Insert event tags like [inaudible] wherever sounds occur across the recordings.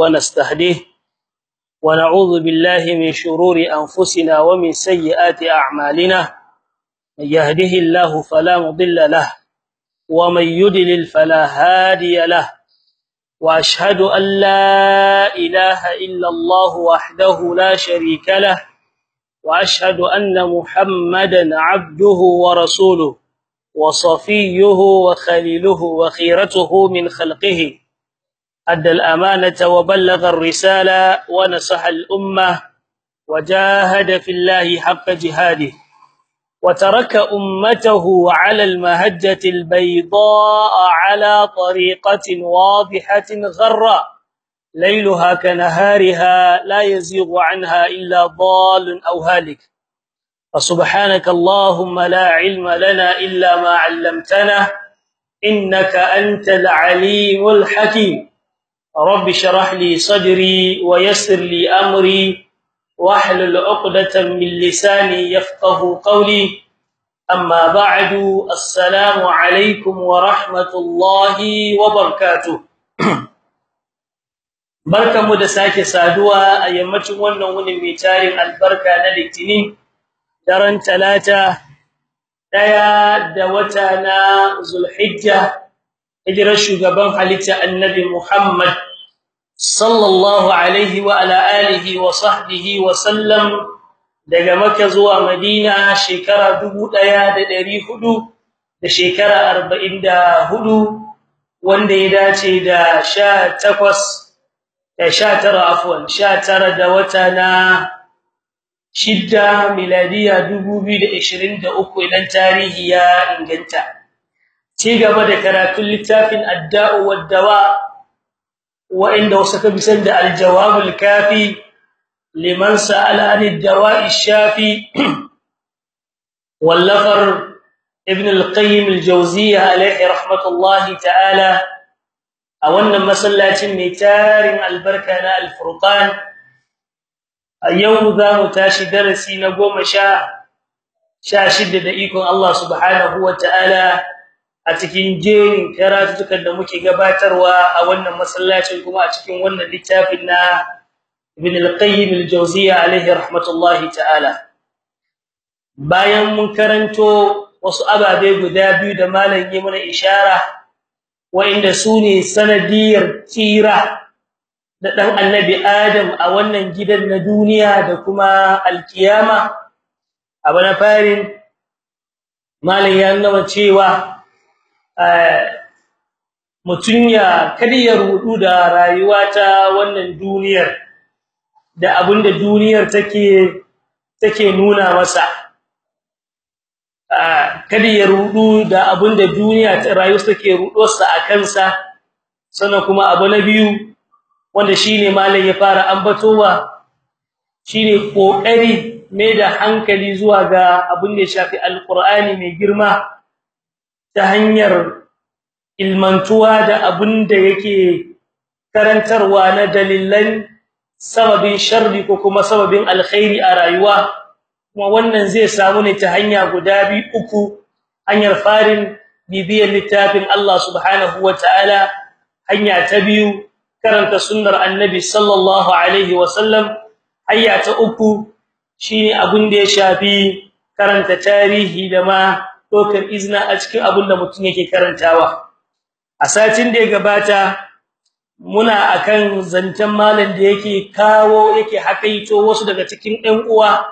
ونستهديه ونعوذ بالله من شرور أنفسنا ومن سيئات أعمالنا. من يهده الله فلا مضل له ومن يدلل فلا هادي له. وأشهد أن لا إله إلا الله وحده لا شريك له وأشهد أن محمدا عبده ورسوله وصفيه وخليله وخيرته من خلقه. أدى الأمانة وبلغ الرسالة ونصح الأمة وجاهد في الله حق جهاده وترك أمته على المهجة البيضاء على طريقة واضحة غراء ليلها كنهارها لا يزيغ عنها إلا ضال أو هالك. فسبحانك اللهم لا علم لنا إلا ما علمتنا إنك أنت العليم الحكيم. رب اشرح لي صدري ويسر لي امري واحلل عقدة من لساني يفقه قولي أما بعد السلام عليكم ورحمة الله وبركاته barkamu da sake saduwa a yammacin wannan wuni mai tarin albarka na litinin daren talata daya da wata na zulhijja hijirar shugaban halitta annabi muhammad wa ala alihi wa sahbihi wa sallam daga Makka zuwa Madina shekara 1400 da shekara 44 wanda ya dace da 18 da 19 afwan 19 da wata na shidda miladiya 2023 idan tarihi ya inganta. Ci gaba da karatun littafin adda'u wad dawa' وعند وصف بسند الجواب الكافي لمن سأل عن الدواء الشافي. [clears throat] واللفر ابن القيم الجوزية عليه رحمة الله تعالى. أو أن مسلاة ميتار البركة لا الفرقان. أيوم ذا متاشي درسي نقوم شاء شاشد دائيكم الله سبحانه وتعالى. A cikin jerin karatukan da muke gabatarwa a wannan masallacin kuma a cikin wannan littafin na Ibn al-Qayyim al-Jawziyya alayhi rahmatullahi ta'ala. Bayan mun karanto wasu ababe guda biyu da malam ya mana ishara wa'inda su ne sanadiyar tira da dan annabi Adam a wannan gidan na duniya da kuma alkiyama. Abana farin malam ya nuna cewa mutun ya kariya rudu da rayuwa ta wannan duniyar da abin da duniyar take take nuna masa. Kada ya rudu da abin da duniya ta rayuwa take rudosa akan sa sannan kuma abu na biyu wanda shine malai ya fara ambatowa shine ƙoƙari mai da hankali zuwa ga abin da ya shafi alqur'ani mai girma. Ta hanyar ilmantuwa da abin da yake karantarwa na dalilan sababin sharri ko kuma sababin alkhairi a rayuwa. Kuma wannan zai samu ne ta hanya guda biyu uku. Hanyar farin bibiyar littafin Allah subhanahu wataala hanya ta biyu karanta sunnar annabi sallallahu alaihi wasallam hanya ta uku shine abin da ya shafi karanta tarihi da ma dokar izna a cikin abin da mutum yake karantawa. A satin da ya gabata muna akan zancen malam da yake kawo yake hakaito wasu daga cikin ɗan uwa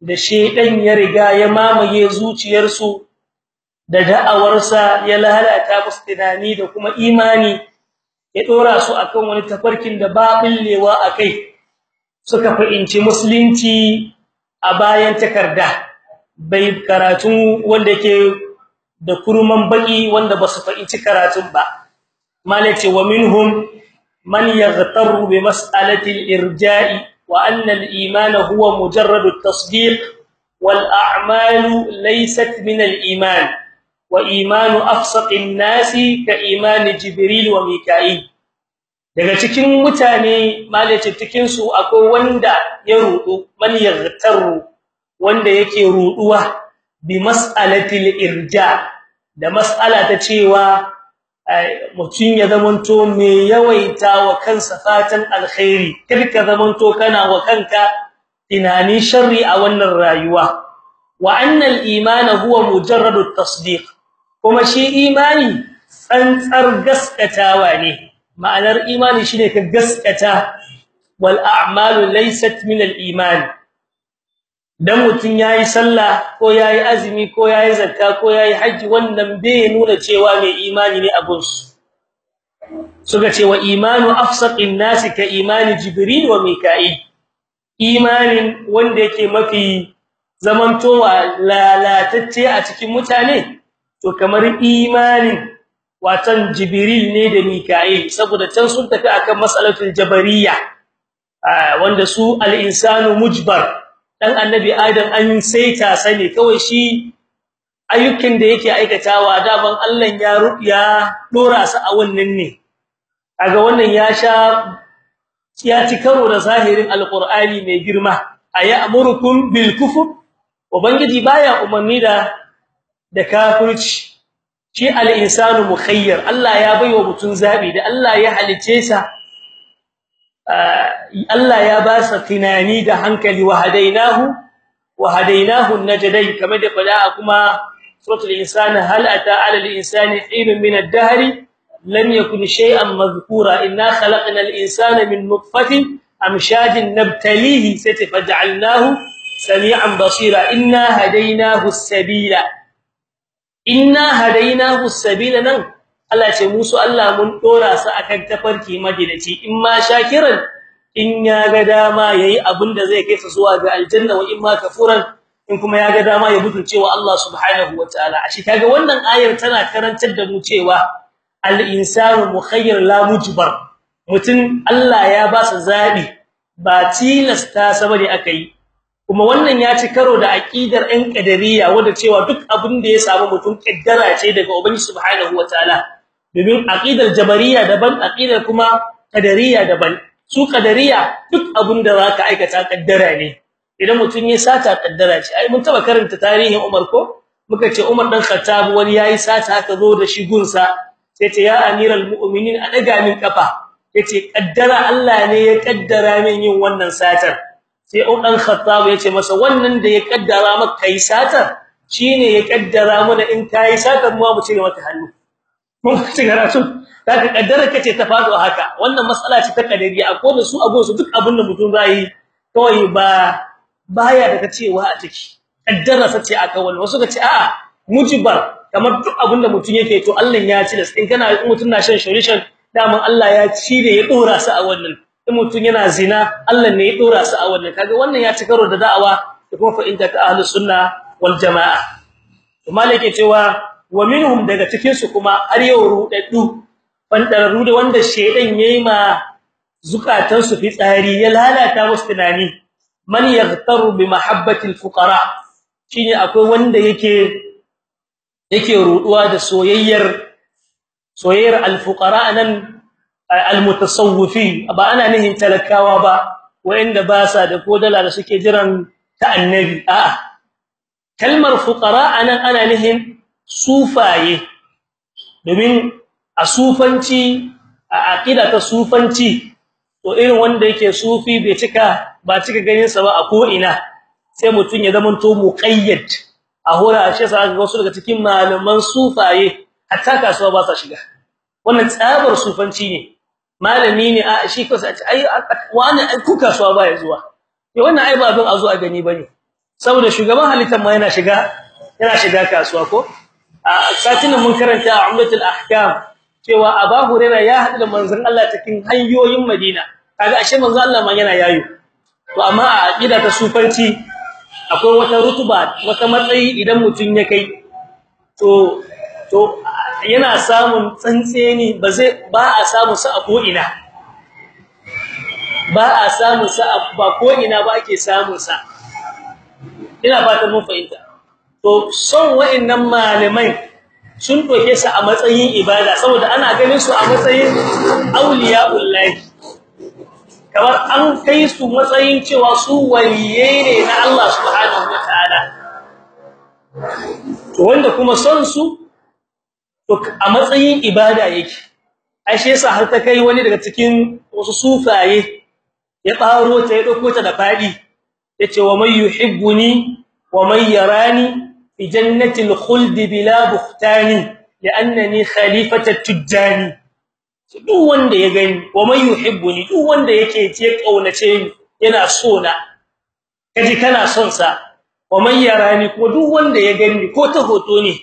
da shedan ya riga ya mamaye zuciyarsu da da'awarsa ya lalata musu tunani da kuma imani ya dora su akan wani tafarkin da ba billewa akai suka fahimci musulunci a bayan takarda. Bai karatun wanda yake da kurman baki wanda ba su fahimci karatun ba. Malace wa minhum man yaghtaru bi mas'alati al-irja'i wa anna al-iman huwa mujarrad at-tasdiq wal a'malu laysat min al-iman wa iman afsaq an-nasi ka iman jibril wa mika'il. Daga cikin mutane malace cikin su akwai wanda ya rudu man yaghtaru wanda yake ruduwa bi mas'alatil irja da mas'ala ta cewa mutun ya zamanto me yawaita wa kansa fatan alkhairi. Kirka zamanto kana wa kanka tunani sharri a wannan rayuwa. Wa anna al-iman huwa mujarradu tasdiq kuma shi imani tsantsar gaskatawa ne. Ma'anar imani shine ka gaskata wal a'malu laysat min al-iman dan mutun yayi sallah ko yayi azumi ko yayi zakka ko yayi haji wannan bai nuna cewa mai imani ne abun su suka ce wa imanu afsaqin nasi ka imani jibril wa mika'il. Imanin wanda yake mafi zamantowa lalatacce a cikin mutane to kamar imanin watan jibril ne da mika'il saboda can sun tafi akan mas'alatul jabariyya wanda su al-insanu mujbar dan annabi adam an saita sane kawai shi ayyukan da yake aikatawa daban Allah ya ya dora su a wannan ne. Kaga wannan ya sha ya ci karo da zahirin alqur'ani mai girma. Ayamurukum bil kufr ubangiji baya umarni da da kafirci. Shi al-insanu mukhayyar. Allah ya baiwa mutun zabi da Allah ya halice sa Allah ya ba sa tunani da hankali wa hadainahu wa hadainahu kamar da fada kuma suratul insani hal ata ala al-insani hinun min ad-dahr lam yakun shay'an madhkura. Inna khalaqna al-insana min nutfatin amshajin nabtalihi. Satafaj'alnahu sami'an basira. Inna hadainahu as-sabila inna hadainahu as-sabila nan Allah ce musu Allah mun dora su akan tafarki majalici in ma shakiran in ya ga dama yayi abin da zai kai su zuwa ga aljanna wa in ma kafuran in kuma ya ga dama ya butulce wa Allah subhanahu wataala ashi kaga wannan ayar tana karantar da mu cewa al-insanu mukhayyar la mujbar. Mutun Allah ya ba su zabi ba tilasta saɓani akai kuma wannan ya ci karo da aqidar ɗan qadariyya wanda cewa duk abin da ya samu mutum kaddara ce daga ubangiji subhanahu wataala domin aqidar jabariyya daban aqidar kuma qadariyya daban. Su qadariyya duk abin da zaka aikata kaddara ne. Idan mutum ya sata kaddara ce. Ai mun taba karanta tarihin Umar ko? Muka ce Umar dan Khattab wani yayi sata aka zo da shi gunsa. Sai ce ya amiral mu'minin a daga min kafa ya ce kaddara Allah ne ya kaddara min yin wannan satar. Sai dan Khattab ya ce masa wannan da ya kaddara maka kai satar shine ya kaddara mana in kai satar mu mu cire maka hannu. Ci karatu kaga kaddara kace ta fado haka. Wannan matsala ce ta kadari akwai da su ago su duk abin da mutum zai kawai ba baya daga cewa a ciki. Kaddara sace aka wannan wasu kace a'a mujibar. Kamar duk abin da mutum yake to Allah ya ci da in kana mutum na shan shurishan daman Allah ya ci da ya dora su a wannan. In mutum yana zina Allah ne ya dora su a wannan. Kaga wannan ya ci karo da da'awa da kuma fa'inta ta ahlus sunna wal jamaa. To malike cewa wa minhum daga cikin su kuma har yau rudaddu bandararru da wanda shedan yayi ma zukatan su fitsari ya lalata musu tunani. Man yaghtaru bi mahabbati al-fuqara shine akwai wanda yake yake ruduwa da soyayyar soyayyar al-fuqara nan al-mutasawwifin ba ana nihin talakawa ba wanda ba sa da kodala da suke jiran ta annabi. A'a kalmar fuqara a nan ana nihin sufaye. Domin a sufanci a aqida ta sufanci to irin wanda yake sufi bai cika ba cika ganin sa ba a ko ina sai mutun ya zamanto muqayyad. A hora shi sa ga wasu daga cikin malaman sufaye hatta kasuwa ba sa shiga. Wannan tsabar sufanci ne. Malami ne a shi sai ai wani ku kasuwa ba ya zuwa. Eh wannan ai ba abin a zo a gani ba ne saboda shugaban halittar ma yana shiga yana shiga kasuwa ko? A satin mun karanta a ummatul ahkam cewa Abu Hurairah ya hadu da manzon Allah cikin hanyoyin Madina. Kaga ashe manzon Allah ma yana yayo to amma a aqida ta sufanci akwai wata rutuba wata matsayi idan mutun ya kai. To to yana samun tsantseni ba zai ba a samu sa a ko ina ba a samu sa ba ko ina ba ake samun sa. Ina fatan mun fahimta. To son wa'annan malamai sun doke su a matsayin ibada saboda ana ganin su a matsayin auliyaullahi. Kamar an kai su matsayin cewa su waliye ne na Allah subhanahu wataala to wanda kuma son su to a matsayin ibada yake. Ai shi yasa har ta kai wani daga cikin wasu sufaye ya baro ta ya ɗauko ta da faɗi ya ce wa may yuhibbuni wa may yarani jannati al-khuld bila buhtani li'annani khalifatu tujjani duk wanda ya gani wa may yuhibbuni duk wanda yake ce kaunace ni yana so na kaji kana son sa wa may yarani ko duk wanda ya gani ko ta hoto ne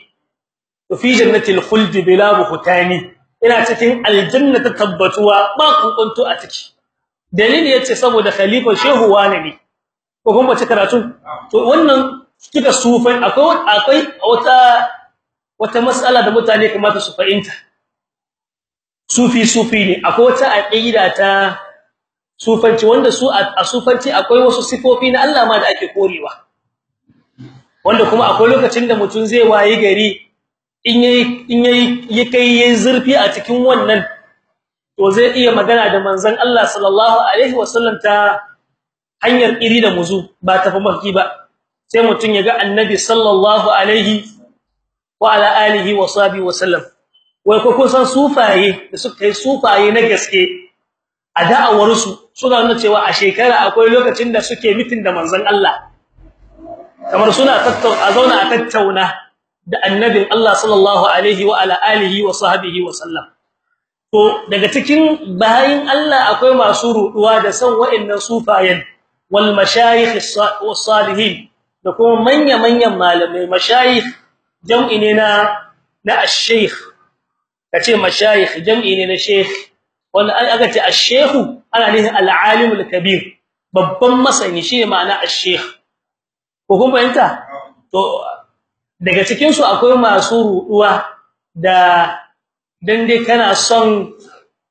to fi jannati al-khuld bila buhtani ina cikin aljanna ta tabbatuwa ba kunkunto a ciki dalili ya ce saboda khalifa shehu wani ne ko kuma ci karatu to wannan kika sufai akwai akwai wata wata mas'ala da mutane kamata su fahimta. Sufi sufi ne. Akwai wata aqida ta sufanci wanda su a sufanci akwai wasu sifofi na Allah ma da ake korewa. Wanda kuma akwai lokacin da mutum zai wayi gari in yayi in yayi kai yayi zurfi a cikin wannan to zai iya magana da manzon Allah sallallahu alaihi wasallam ta hanyar iri da muzu ba ta fa ba. Sai mutun ya ga annabi sallallahu alaihi wa ala alihi wa sahbihi wasallam wai ko kun san sufaye da suka yi sufaye na gaske a da'awar su suna nuna cewa a shekara akwai lokacin da suke mitin da manzon Allah. Kamar suna tattauna a zauna a tattauna da annabin Allah sallallahu alaihi wa ala alihi wa sahbihi wasallam to daga cikin bayin Allah akwai masu ruduwa da san wa'annan sufayen wal mashayikh was-salihin. Da kuma manya-manyan malamai. Mashayikh jam'i ne na na ash-shaykh kace mashayikh jam'i ne na sheikh. Wanda aka ce ash-shaykh ana nufin al-alim al-kabir babban masani shine ma'ana ash-shaykh ko kun fahimta? To daga cikin su akwai masu ruduwa da dan dai kana son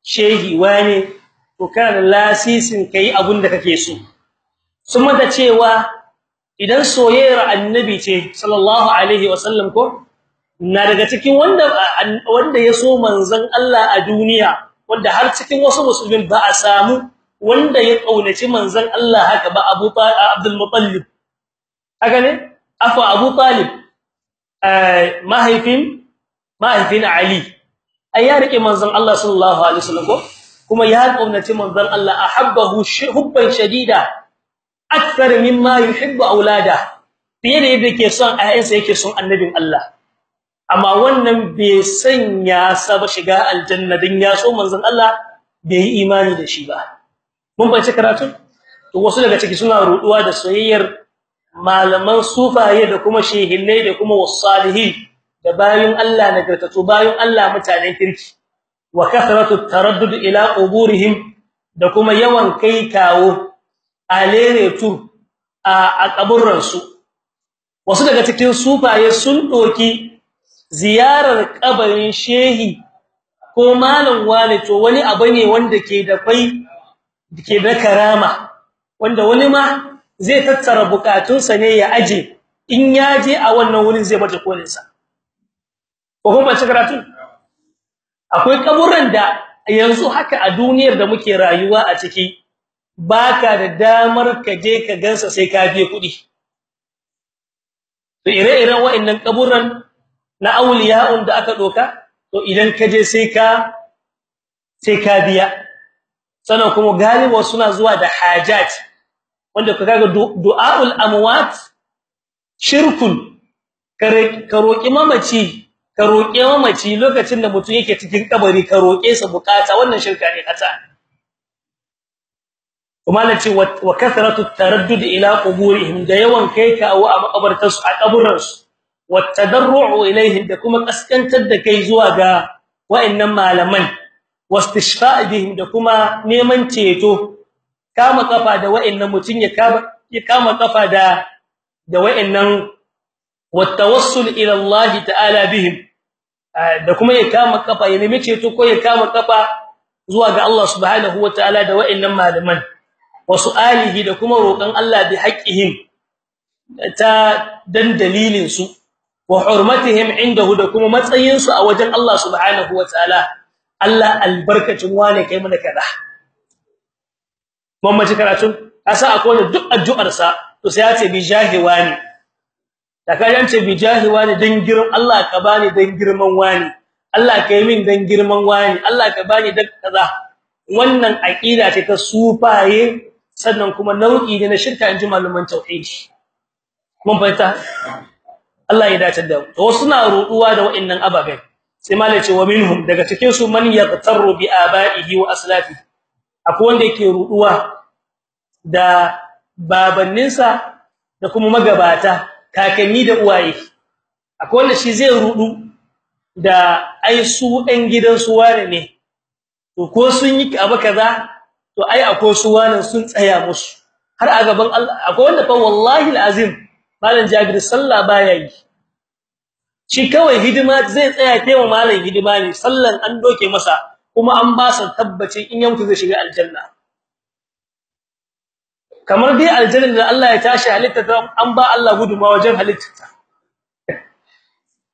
shehi wani to kana lasisin kai abun da kake so. Sun mata cewa idan soyayyar annabi ce sallallahu alaihi wasallam ko na daga cikin wanda wanda ya so manzon Allah a duniya wanda har cikin wasu musulmin ba a samu wanda ya kaunaci manzon Allah haka ba Abu Abdul Muttalib. Haka ne? Afa Abu Talib. Mahaifin mahaifin Ali. Ai ya riƙe manzon Allah sallallahu alaihi wasallam ko kuma ya kaunaci manzon Allah ahabbahu hubban shadida. Akthar mimma yuhibbu aulada fiye da yadda yake son ayyansa yake son annabin Allah amma wannan bai sanya sa shiga aljanna din ya so manzon Allah bai yi imani da shi ba mun bace karatu to wasu daga ciki suna ruduwa da soyayyar malaman sufaye da kuma shehinnai da kuma wasalihin da bayin Allah nagartatu bayin Allah mutanen kirki wa kathratu taraddud ila quburihim da kuma yawan kai kawo alere tu a kaburran su wasu daga cikin sufaye sun doki ziyarar kabarin shehi ko malam wani to wani abu ne wanda ke da kai ke da karama wanda wani ma zai tattara bukatunsa ne ya aje. In ya je a wannan wurin zai baje kolin sa ko kuma karatu akwai kaburran da yanzu haka a duniyar da muke rayuwa a ciki baka da damar ka je ka gansa sai ka biye kuɗi to ire-iren wa'annan kaburran na auliya'un da aka doka to idan ka je sai ka sai ka biya. Sannan kuma galiba suna zuwa da hajat wanda kaga du'aul amwat shirkun. Ka roki mamaci ka roke mamaci lokacin da mutum yake cikin kabari ka roke sa buƙata. Wannan shirka ne kata kuma nace wa kathratu taraddud ila quburihim da yawan kai ka a makabartar su a kaburan su wa tadarru'u ilaihim da kuma kaskantar da kai zuwa ga wa'annan malaman. Wastishfa' bihim da kuma neman ceto. Kama kafa da wa'annan mutun ya kama kafa da da wa'annan wattawassul ila Allah ta'ala bihim da kuma ya kama kafa ya nemi ceto ko ya kama kafa zuwa ga Allah subhanahu wataala da wa'annan malaman. Wasu alihi da kuma roƙon Allah bi haqqihim ta dan dalilin su wa hurmatihim indahu da kuma matsayin su a wajen Allah subhanahu wataala Allah albarkacin wane kai mana kada mun mace karatu asa akwai duk addu'ar sa to sai ya ce bi jahi wani da kajan ce bi jahi wani dan girman Allah ka bani dan girman wani Allah kai min dan girman wani Allah ka bani dan kaza. Wannan aqida ce ta sufaye sannan kuma nau'i ne na shirka inji malaman tauhidi. Mun fahimta? Allah ya dace da to suna ruduwa da wa'annan ababen. Sai malai ce wa minhum daga cikin su man yaqtaru bi aba'ihi wa aslafi akwai wanda yake ruduwa da babanninsa da kuma magabata kakanni da uwaye. Akwai wanda shi zai rudu da ai su ɗan gidan su wane ne? To ko sun yi abu kaza to ai akwai su wane sun tsaya musu. Har a gaban Allah akwai wanda fa wallahi alazim malam Jabir sallah baya yi. Shi kawai hidima zai tsaya kewa malam hidima ne sallan an doke masa kuma an ba sa tabbacin in ya mutu zai shiga aljanna. Kamar dai aljanna da Allah ya tashi halitta an ba Allah guduma wajen halitta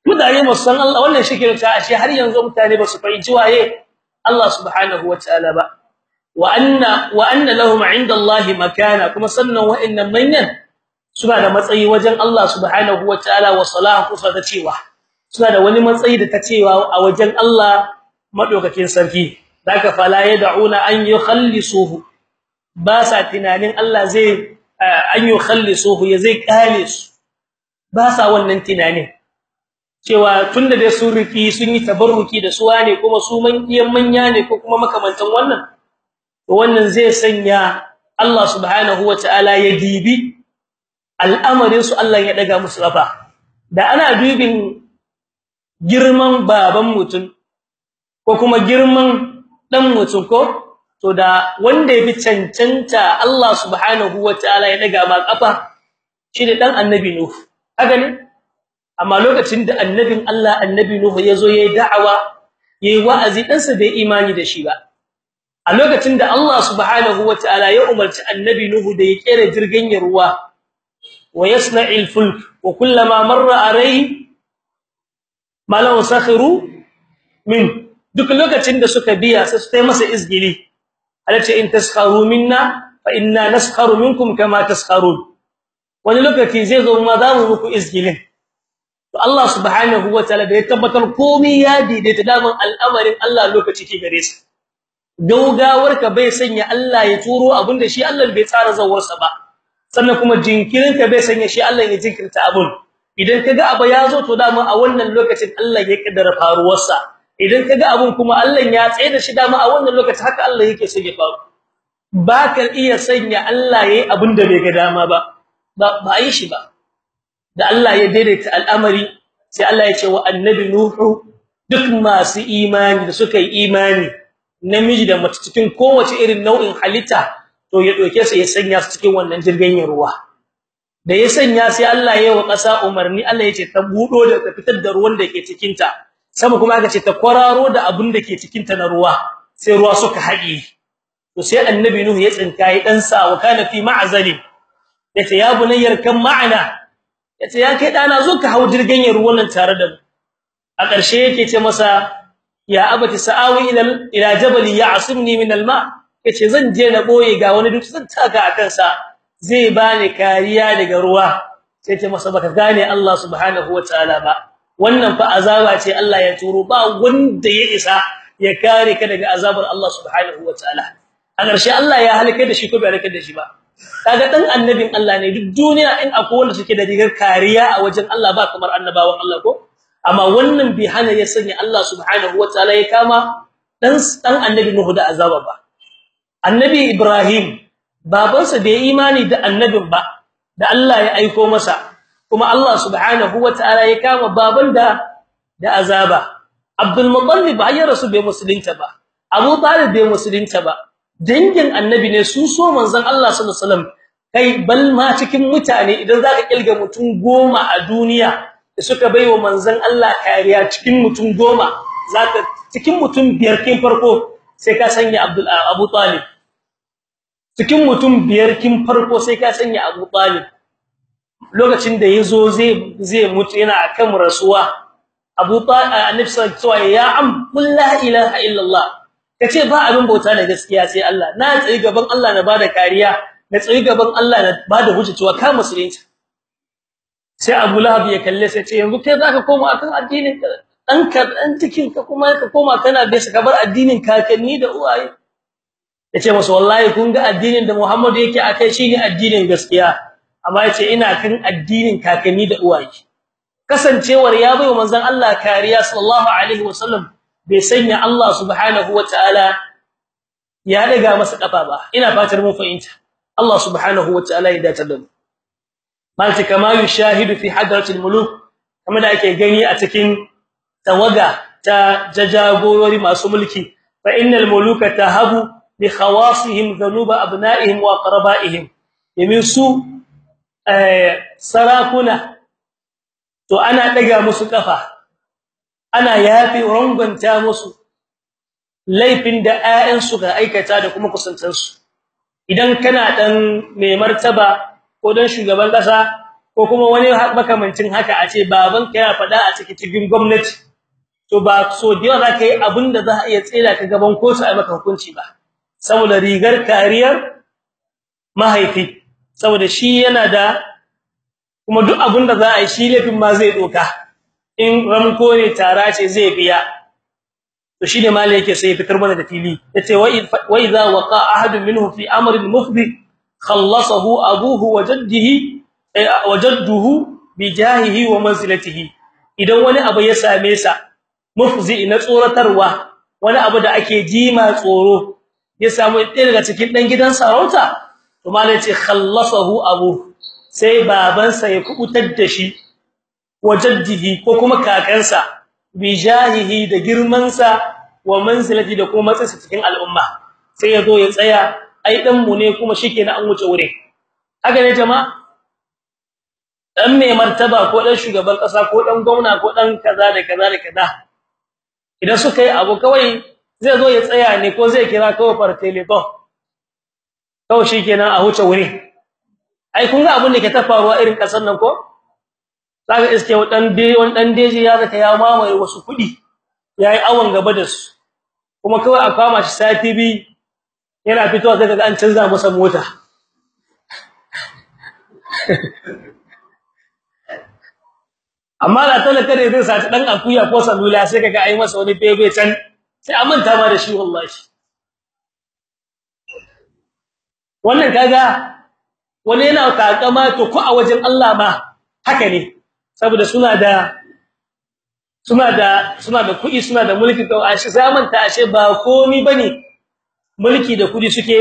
mutane musan Allah wannan shike ta ashe har yanzu mutane ba su fahimci waye Allah subhanahu wataala ba. Wa anna wa lahum inda Allah makana kuma sannan wa'annan manyan suna da matsayi wajen Allah subhanahu wataala wa salahu kusa da cewa suna da wani matsayi da ta cewa a wajen Allah madaukakin sarki. Daga fala yad'una an yukhallisuhu. Ba sa tunanin Allah zai an yukhallisuhu ya zai kale su. Ba sa wannan tunanin. Cewa tunda dai sun riki sun yi tabarruki da su wane kuma su manyan manya ne ko kuma makamantan wannan wannan zai sanya Allah subhanahu wataala ya dibi al'amarin su Allah ya daga musu rafa da ana dubin girman baban mutum ko kuma girman dan mutum ko to da wanda yafi cancanta Allah subhanahu wataala ya daga ma kafa shi ne dan annabi nuh haka ne? Amma lokacin da annabin Allah annabi nuh ya zo yayi da'awa yayi wa'azi dan sa bai imani da shi ba. A lokacin da Allah subhanahu wataala ya umarci annabi nuh da ya kera jirgin ruwa wa yasna'il fulk wa kullama marra alayhi malau sakhiru min. Duk lokacin da suka biya sai su tai masa izgili. Alace in taskharu minna fa inna naskharu minkum kama taskharun wani lokaci zai zo ma za mu muku izgilin. To Allah subhanahu wataala da ya tabbatar komai ya daidaita daman al'amarin Allah lokaci ke gare sa. Ka bai sanya Allah ya turo abin da shi Allah bai tsara zawarsa ba. Sannan kuma jinkirin ka bai sanya shi Allah ya jinkirta abun idan kaga abu ya zo to dama a wannan lokacin Allah ya kaddara faruwarsa. Idan kaga abun kuma Allah ya tsaye da shi dama a wannan lokacin haka Allah yake so ya faru. Ba ka iya sanya Allah yayi abin da bai ga dama ba. Ba yi shi ba. Da Allah ya daidaita al'amari sai Allah ya ce wa annabi nuhu duk masu imani da suka yi imani namiji da mace cikin kowace irin nau'in halitta to ya doke su ya sanya su cikin wannan jirgin ruwa. Da ya sanya sai Allah ya yi wa ƙasa umarni Allah ya ce ta budo da ta fitar da ruwan da ke cikin ta sama kuma aka ce ta kwararo da abun da ke cikin ta na ruwa sai ruwa suka haɗe. To sai annabi nuhu ya tsinkayi dan sa wa kana fi ma'zali ya ce ya bunayyar kan ma'ana. Yace ya kai dana zo ka hau jirgin ruwan nan tare da mu. A ƙarshe yake ce masa ya abati sa'awi ila ila jabal ya'simni min al-ma. Yace zan je na ɓoye ga wani duk zan taka akan sa zai bani kariya daga ruwa. Sai ce masa baka gane Allah subhanahu wataala ba. Wannan fa azaba ce Allah ya turo. Ba wanda ya isa ya kare ka daga azabar Allah subhanahu wataala a ƙarshe Allah ya halaka da shi ko bai halaka da shi ba? Kaga dan annabin Allah ne. Duk duniya in akwai wanda suke da rigar kariya a wajen Allah ba kamar annabawan Allah ko? Amma wannan bi hana ya sanya Allah subhanahu wataala ya kama dan dan annabi Nuhu da azaba ba. Annabi Ibrahim babansa bai imani da annabin ba da Allah ya aiko masa. Kuma Allah subhanahu wataala ya kama baban da da azaba. Abdul Muttalib ya rasu bai musulunta ba. Abu Talib bai musulunta ba. Dangin annabi ne su so manzon Allah sallallahu alaihi wasallam. Kai bal ma cikin mutane idan zaka kilga mutum goma a duniya suka baiwa manzon Allah kariya cikin mutum goma zaka cikin mutum biyar kin farko sai ka sanya Abdul Abu Talib. Cikin mutum biyar kin farko sai ka sanya Abu Talib. Lokacin da ya zo zai zai mutu yana akan rasuwa Abu Talib annabi sallallahu alaihi ya am la ilaha illallah. Kace ba abin bauta da gaskiya sai Allah. Na tsayi gaban Allah na ba da kariya. Na tsayi gaban Allah na ba da hujjacewa ka musulunci sai Abu Lahab ya kalle sai ce yanzu kai zaka koma akan addinin ka dan ka dan cikin ka kuma ka koma kana bisa ka bar addinin kakanni da uwaye. Yace masa wallahi kun ga addinin da Muhammad yake akai shine addinin gaskiya. Amma ya ce ina kan addinin kakanni da uwaye. Kasancewar ya bai manzon Allah kariya sallallahu alaihi wasallam bai sanya Allah subhanahu wataala ya daga masa kafa ba. Ina fatar mun fahimta. Allah subhanahu wataala ya dace da mu. Malti kama yushahidu fi hadratil muluk kamar da ake gani a cikin tawaga ta jajagorori masu mulki. Fa innal muluka tahabu bi khawasihim dhunuba abna'ihim wa qaraba'ihim yamin su sarakuna to ana daga musu kafa ana yafi ranganta musu laifin da ayyan su ga aikata da kuma kusantansu. Idan kana dan mai martaba ko dan shugaban kasa ko kuma wani makamancin haka a ce baban ka ya fada a cikin cikin gwamnati. To ba so da yawa zaka yi abin da za a iya tsira ka gaban kotu a maka hukunci ba. Saboda rigar kariyar mahaifi. Saboda shi yana da kuma duk abin da za a yi shi laifin ma zai doka in ramko ne tara ce zai biya. To shine malai yake sai fitar mana da fili. Yace wa idza waqa ahadun minhu fi amrin mufdi wa jadduhu bi jahihi wa manzilatihi. Idan wani abu ya same sa mufzi na tsoratarwa wani abu da ake jima tsoro ya samu ɗaya daga cikin dan gidan sarauta to malai ce khallasahu abu sai babansa ya kuɓutar da shi wajaddihi ko kuma kakansa bi jahihi da girmansa wa manzilati da kuma matsayinsa cikin al'umma. Sai ya zo ya tsaya ai dan mu ne kuma shikenan an wuce wure haka ne jama'a? Dan mai martaba ko dan shugaban kasa ko dan gwamna ko dan kaza da kaza da kaza. Idan suka yi abu kawai zai zo ya tsaya ne ko zai kira kawai far telephone kawai shikenan a wuce wure ai kun ga abin da ke ta faruwa irin ƙasar nan ko? Zaka iske wadan dai dan deji ya zaka ya mamaye wasu kuɗi yayi awon gaba da su. Kuma kawai a kama shi sati bi yana fitowa sai kaga an canza masa mota. Amma da talaka ne zai saci dan akuya ko salula sai kaga ai masa wani bebe can sai a manta ma da shi wallahi. Wannan kaga wani yana kakama to ko a wajen Allah ma haka ne saboda suna da suna da suna da kuɗi suna da mulki to ashe zaman ta ashe ba komai ba ne mulki da kuɗi suke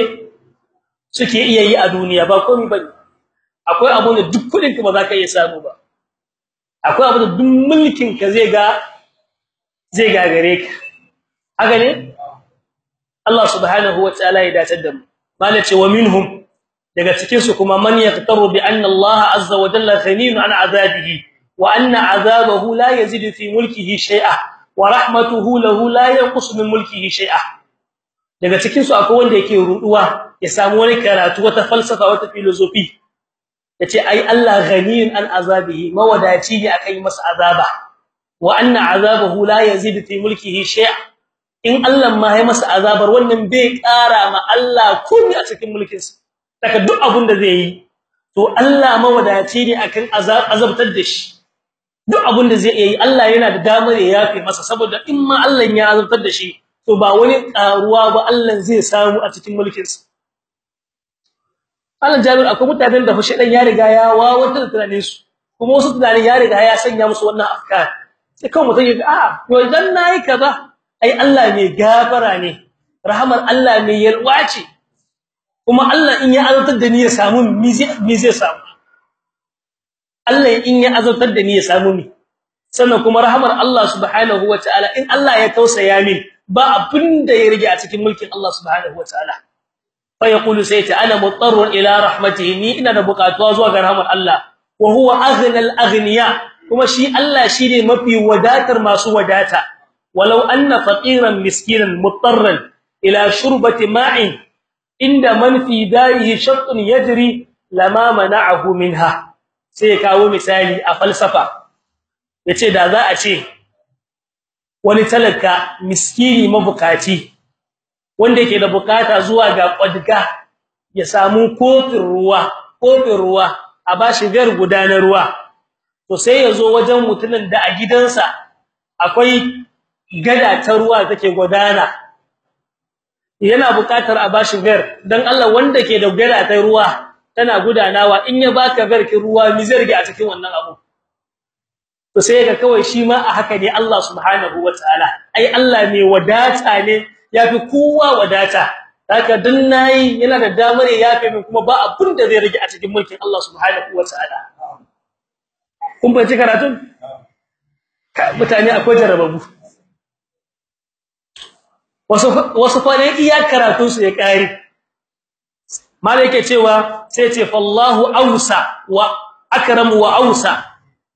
suke iya yi a duniya ba komai ba ne. Akwai abu da duk kuɗin ka ba za ka iya samu ba. Akwai abu da duk mulkin ka zai ga zai gagare ka. Haka ne? Allah subhanahu wataala ya dace da mu. Malace wa minhum daga cikin su kuma man yaqtaru bi anna Allah azza wa jalla ghaniyun an azabihi wa anna azabahu la yazidu fi mulkihi shay'a wa rahmatuhu lahu la yanqus min mulkihi shay'a. Daga cikin su akwai wanda yake ruduwa ya samu wani karatu wata falsafa wata philosophy ya ce ai Allah ghaniyun an azabihi mawadaci ne akai masa azaba. Wa anna azabahu la yazidu fi mulkihi shay'a. In Allah ma ya masa azabar wannan bai kara ma Allah komai a cikin mulkinsa. Daga duk abun da zai yi to Allah mawadaci ne akan azabtar da shi. Duk abun da zai yi Allah yana da damar ya yafe masa saboda in ma Allah ya azabtar da shi to ba wani karuwa ba Allah zai samu a cikin mulkin sa Allah jabir akwai mutanen da fushi dan ya riga ya wawanta da tunanin su kuma wasu tunanin ya riga ya sanya musu wannan afkar. Sai kawai mutum ya a to idan na yi kaza ai Allah mai gafara ne rahamar Allah mai yalwa ce kuma Allah in ya azabtar da ni ya samu mi zai samu? Allah in ya azabtar da ni ya samu mi. Sannan kuma rahamar Allah subhanahu wataala in Allah ya tausaya min ba abin ya rige a cikin mulkin Allah subhanahu wataala fa yaqulu sayyati ana mutarrun ila rahmatihi ni ina da bukatuwa zuwa ga rahamar Allah. Wa huwa aghnal aghniya. Kuma shi Allah shine mafi wadatar masu wadata. Walau anna faqiran miskinan mutarran ila shurbati ma'in inda man fi darihi shaqqun yajri lama mana'ahu minha. Sai kawo misali a falsafa. Yace da za a ce wani talaka miskini mabukaci wanda yake da buƙata zuwa ga kwadga ya samu kofin ruwa kofin ruwa a bashi gar gudanar ruwa. To sai ya zo wajen mutumin da a gidansa akwai gada ta ruwa take gudana. Yana buƙatar a bashi ver dan Allah wanda ke da gada ta ruwa tana gudanawa. In ya baka verkin ruwa mi zai rige a cikin wannan abu. To sai ga kawai shi ma a haka ne Allah subhanahu wataala ai Allah mai wadata ne yafi kowa wadata. Haka dan na yi yana da damar ya yafe min kuma ba abun da zai rage a cikin mulkin Allah subhanahu wataala kun bace karatun? Mutane akwai jarababu. Wasu wasu fa ne iya karatun su ya kare malai cewa sai ce fallahu ausa wa akramu wa ausa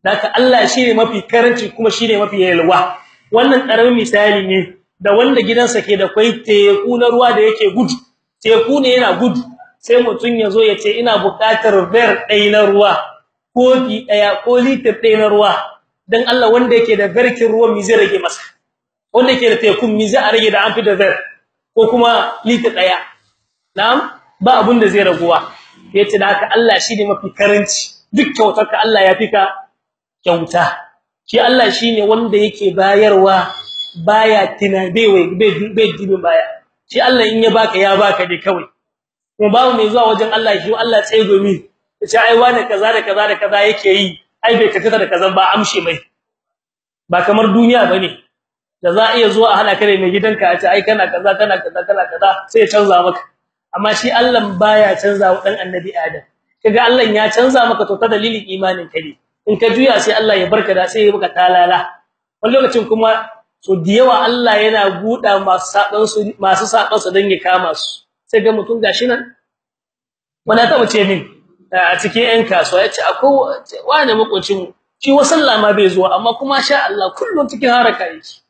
daka Allah shine mafi karanci kuma shine mafi yalwa. Wannan ƙaramin misali ne da wanda gidansa ke da kwai teku na ruwa da yake gudu. Teku ne yana gudu sai mutun ya zo ya ce ina buƙatar ver ɗaya na ruwa kofi ɗaya ko litir ɗaya na ruwa. Dan Allah wanda yake da garkin ruwa mi zai rage masa? Wanda yake da tekun mi zai rage da an fi da ver ko kuma litir ɗaya? Na'am ba abun da zai raguwa. Yace da haka Allah shine mafi karanci. Duk kyautar ka Allah ya fika kyauta. Shi Allah shine wanda yake bayarwa baya tina bai bai baya. Shi Allah in ya baka ya baka dai kawai. Kuma babu mai zuwa wajen Allah shi Allah tsaye domin. Yace ai wani kaza da kaza da kaza yake yi. Ai bai kaza da kaza ba amshi mai. Ba kamar duniya ba ne da za iya zuwa a hana kare mai gidanka a ce ai kana kaza kana kaza kana kaza sai ya canza maka. Amma shi Allah baya canza wa dan annabi Adam. Kaga Allah ya canza maka to ta dalilin imanin ka ne. In ka juya sai Allah ya barka da sai ya maka talala. Wani lokacin kuma so da yawa Allah yana buda masu saban su masu saban su dan ya kama su. Sai ga mutum gashi nan wanda ta bace min a cikin ƴan kasuwa ya ce akwai wani makocin shi wa sallama bai zuwa amma kuma sha Allah kullun cikin haraka yake.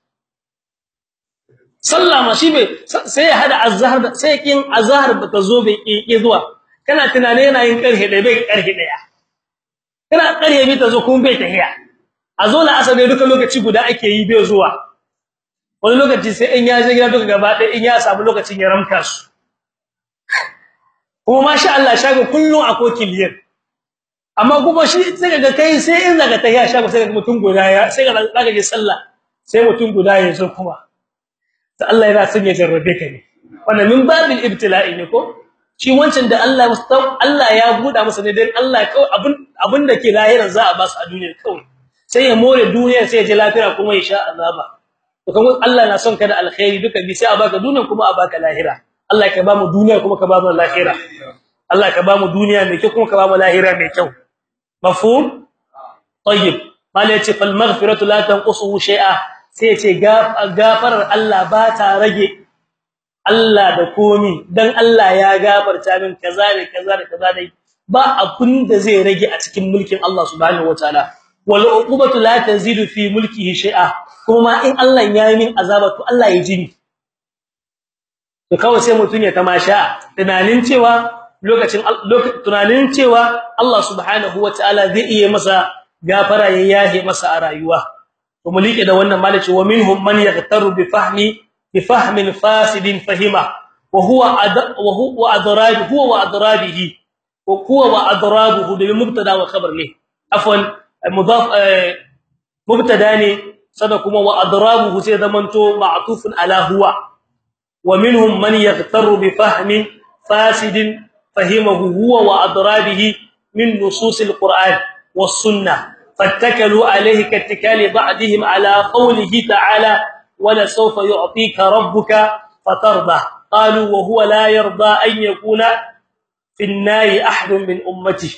Sallama shi bai sai ya hada azhar sai kin azhar bata zo bai ki zuwa. Kana tunane yana yin karhe da bai karhe ɗaya kana karhe bi ta zo kuma bai tahiya. A zo la asabe duka lokaci guda ake yi bai zuwa. Wani lokaci sai in ya je gida duka gaba ɗaya in ya samu lokacin ya ramka su. Kuma masha Allah shago kullun akwai kiliyan. Amma kuma shi sai ga kai sai in daga tahiya shago sai ga mutum guda ya sai ga zaka je sallah sai mutum guda ya zo kuma. Da Allah yana son ya jarrabe ka ne. Wannan min babil ibtila'i ne ko? Shi wancan da Allah Allah ya buda masa ne dan Allah kawai abun abun da ke lahirin za a ba su a duniyar kawai. Sai ya more duniyar sai ya ji lafiya kuma ya sha azaba. To kuma Allah na son ka da alkhairi duka bi sai a baka duniyar kuma a baka lahira. Allah ka ba mu duniya kuma ka ba mu lahira. Allah ka ba mu duniya mai kyau kuma ka ba mu lahira mai kyau. Mafhum? Tayyib. Malai fal maghfiratu la tanqusu shay'a. Sai ce gafarar Allah ba ta rage Allah da komi dan Allah ya gafarta min kaza da kaza da kaza dai. Ba abun da zai rage a cikin mulkin Allah subhanahu wataala. Wal uqubatu la tazidu fi mulkihi shay'a. Kuma in Allah ya yi min azaba to Allah ya jini to kawai sai mutun ya tamasha. Tunanin cewa lokacin tunanin cewa Allah subhanahu wataala zai iya masa gafara ya yahe masa a rayuwa. Kuma like da wannan malaci wa minhum man yaqtaru bi fahmi بفهم فاسد فهمه. وهو وهو ادراج هو واضرابه وهو واضرابه ده وخبر له. عفوا مضاف مبتدا ne sada kuma واضرابه معطوف على هو. ومنهم من يغتر بفهم فاسد فهمه هو واضرابه من نصوص القرآن والسنة. فاتكلوا عليه كاتكال بعضهم على قوله تعالى ولا سوف يعطيك ربك فترضى قالوا وهو لا يرضى أن يكون في النار أحد من أمته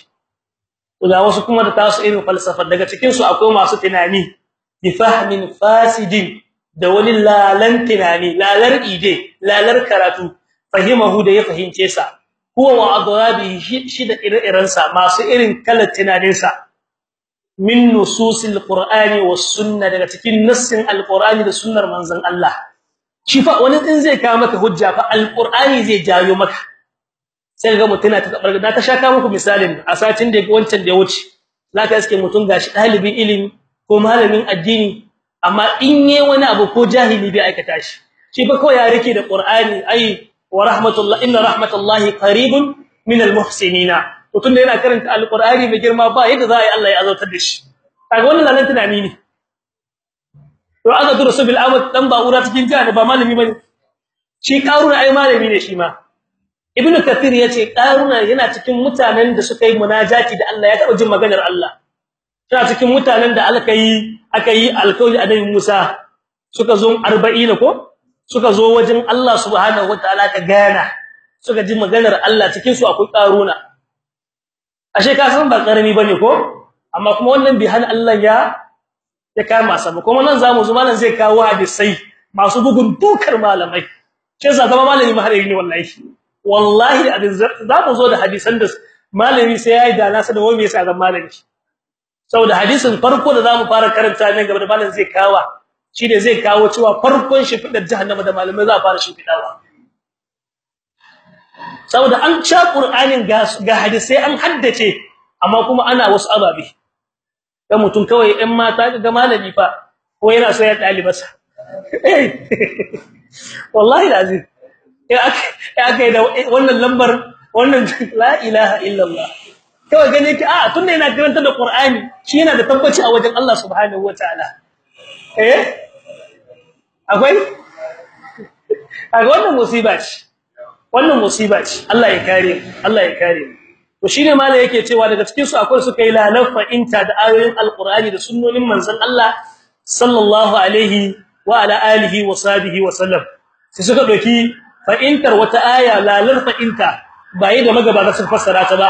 وذا wasu kuma da tasu irin falsafa daga cikin su akwai masu tunani bi fahmin fasidin da wani lalan tunani lalar ide lalar karatu fahimahu da ya fahimce sa huwa wa adrabi shi da ire-irensa masu irin kalar tunaninsa min nususil qur'ani was sunna daga cikin nassin alqur'ani da sunnar manzon Allah. Shi fa wani din zai kawo maka hujja fa alqur'ani zai jayo maka. Sai ga mutuna ta tabar da ta shaka muku misalin a satin da wancan da ya wuce. Zaka iske mutun gashi dalibin ilimi ko malamin addini amma in ne wani abu ko jahili bai aikata shi. Shi fa kawai ya riƙe da qur'ani ai wa rahmatullahi inna rahmatullahi qaribun min almuhsinina mutum da yana karanta alqur'ani mai girma ba yadda za a yi Allah ya azautar da shi. Kaga wannan lalan tunani ne. To aka tura bil amad dan ba'ura cikin jihar ba malami ba ne. Shi karuna ai malami ne shi ma. Ibn kathir ya ce karuna yana cikin mutanen da suka yi munajati da Allah ya taba jin maganar Allah. Yana cikin mutanen da aka yi aka yi alkawari annabi Musa. Suka zo 40 ko? Suka zo wajen Allah subhanahu wataala ka gana. Suka ji maganar Allah cikin su akwai karuna. Ashe ka san ba ƙarami ba ne ko? Amma kuma wannan bi hana Allah ya ya kama sa kuma nan za mu zo malan zai kawo hadisi masu bugun dukar malamai. Sai za zama malami mahari ne wallahi. Wallahi abin za mu zo da hadisan da malami sai yayi da nasa da wani yasa ga malami. Saboda hadisin farko da za mu fara karanta ne gaba da malam zai kawa shi ne zai kawo cewa farkon shi fidar jahannama da malamai za fara shi fidawa saboda an sha qur'anin ga hadisi an haddace amma kuma ana wasu ababe. Dan mutum kawai ɗan mata ga malami fa ko yana so ya dalibarsa [laughs] wallahi lazim. Ya aka da wannan lambar wannan [laughs] la ilaha illallah. Kawai gane ki a tunda yana karanta da qur'ani shi yana da tabbaci a wajen Allah subhanahu wataala eh? Akwai? A wannan musiba ce. Wannan musiba ce. Allah ya kare Allah ya kare to shine malai yake cewa daga cikin su akwai suka yi lalafa inta da ayoyin alqur'ani da sunnonin manzon Allah sallallahu alaihi wa ala alihi wa sahbihi wa sallam. Sai suka doki fa intar wata aya lalarfa inta bai da magaba sun fassara ta ba.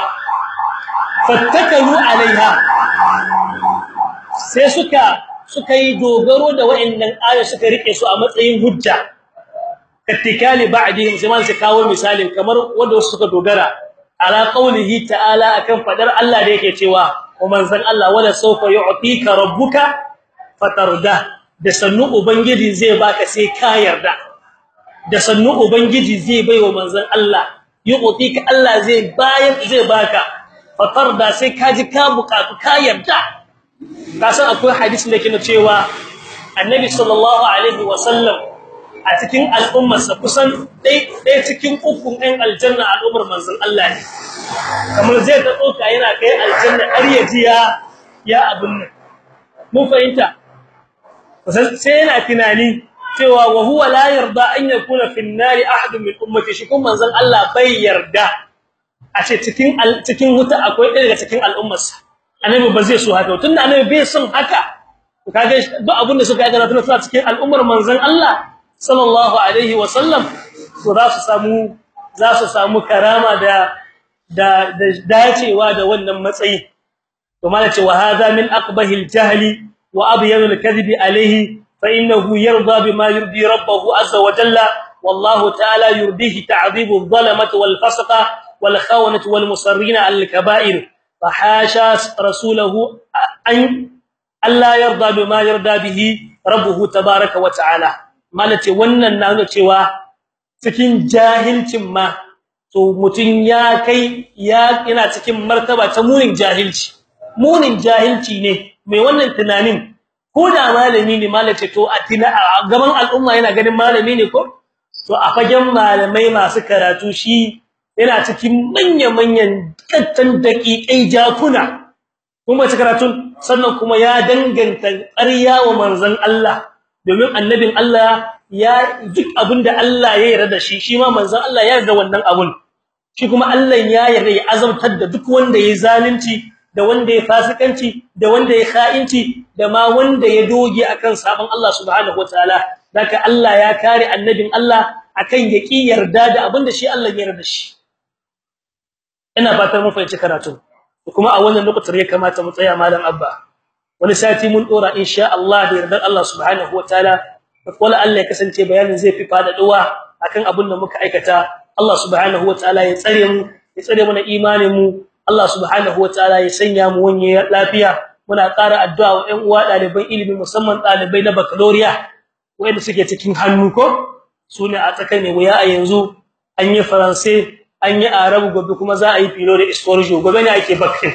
Fattakalu alaiha. Sai suka suka yi dogaro da wayannan ayoyi suka riƙe su a matsayin hujja. Kattikali ba'dihim sai man su kawo misalin kamar wanda wasu suka dogara. Ala qaulihi ta'ala akan fadar Allah da yake cewa kuma manzon Allah wala sawfa yu'tika rabbuka fatarda. Da sannu ubangiji zai baka sai ka yarda. Da sannu ubangiji zai baiwa manzon Allah. Yu'tika Allah zai bayar zai baka. Fatarda sai ka ji ka bukatu ka yarda. Kasan akwai hadisi da ke cewa annabi sallallahu alaihi wasallam a cikin al'ummarsa kusan ɗaya cikin ukun ɗan aljanna al'ummar manzon Allah ne. Kamar zai ta tsoka yana kai aljanna har ya ji ya ya abun nan. Mun fahimta? Sai yana tunani cewa wa huwa la yarda an yakuna fi an-nari ahadun min ummati. Shi kuma manzon Allah bai yarda a ce cikin cikin wuta akwai ɗaya daga cikin al'ummarsa. Annabi ba zai so haka tunda annabi bai son haka kaga duk abin da suka yi karatu suna cikin al'ummar manzon Allah sallallahu alaihi wa sallam to za su samu za su samu karama da da dacewa da wannan matsayi. To malaka ce wa hadha min aqbahil jahli wa abyanul kadhibi alaihi fa innahu yarda bima yurdi rabbahu azza wa jalla wallahu ta'ala yurdihi ta'dhibu adh-dhalamati wal fasqa wal khawanati wal musarrina al kaba'ir. Rasulahu an alla yarda bima yarda bihi rabbuhu tabaaraka wa ta'ala. Malace wannan na nuna cewa cikin jahilcin ma to mutun ya kai ya yana cikin martaba ta munin jahilci. Munin jahilci ne. Mai wannan tunanin ko da malami ne malace to a gaban al'umma yana ganin malami ne ko? To a fagen malamai masu karatu shi yana cikin manya-manyan kattan daƙiƙai jakuna. Kuma karatun? Sannan kuma ya danganta ƙarya wa manzon Allah. Domin annabin Allah ya duk abin da Allah ya yarda da shi shi ma manzon Allah ya yarda wannan abun. Shi kuma Allah ya yarda ya azabtar da duk wanda ya zalunci da wanda ya fasikanci da wanda ya kha'inci da ma wanda ya doge akan sabon Allah subhanahu wataala daga Allah ya kare annabin Allah akan yaki yarda da abin da shi Allah ya yarda shi. Ina fatan mun fahimci karatu. Kuma a wannan lokacin ya kamata mu tsaya malam abba. Wani sati mun dora insha Allah da yardar Allah subhanahu wataala wala Allah ya kasance bayanin zai fi fadaduwa akan abin da muka aikata. Allah subhanahu wataala ya tsare mu ya tsare mana imanin mu. Allah subhanahu wataala ya sanya mu wanye lafiya. Muna ƙara addu'a wa ƴan uwa ɗaliban ilimi musamman ɗalibai na baccalaureate wanda suke cikin hannu ko? Sune a tsakani wuya a yanzu. An yi faransai an yi arabu gobe kuma za a yi filo da isforjo. Gobe ne ake bakin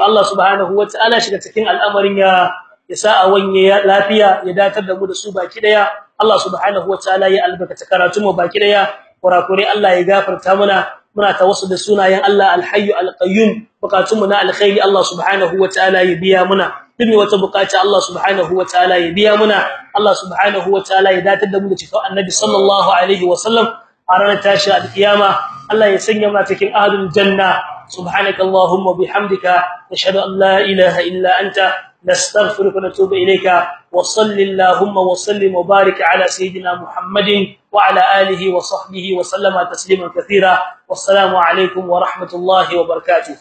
Allah subhanahu wataala shiga cikin al'amarin ya ya sa a wanye lafiya ya datar da mu da su baki ɗaya. Allah subhanahu wataala ya albarkaci karatu mu baki ɗaya. Kurakure Allah ya gafarta mana. Muna tawassul da sunayen Allah al-hayy al-qayyum. Bukatun mu na alkhairi Allah subhanahu wataala ya biya muna. Duk mai wata buƙata Allah subhanahu wataala ya biya muna. Allah subhanahu wataala ya datar da mu da cikin annabi sallallahu alaihi wasallam a ranar tashi alkiyama. Allah ya sanya mu cikin ahlul janna subhanakallahumma bihamdika nashhadu an la ilaha illa نستغفرك ونتوب إليك. وصل اللهم وسلم وبارك على سيدنا محمد وعلى آله وصحبه وسلم تسليما كثيرا. والسلام عليكم ورحمة الله وبركاته.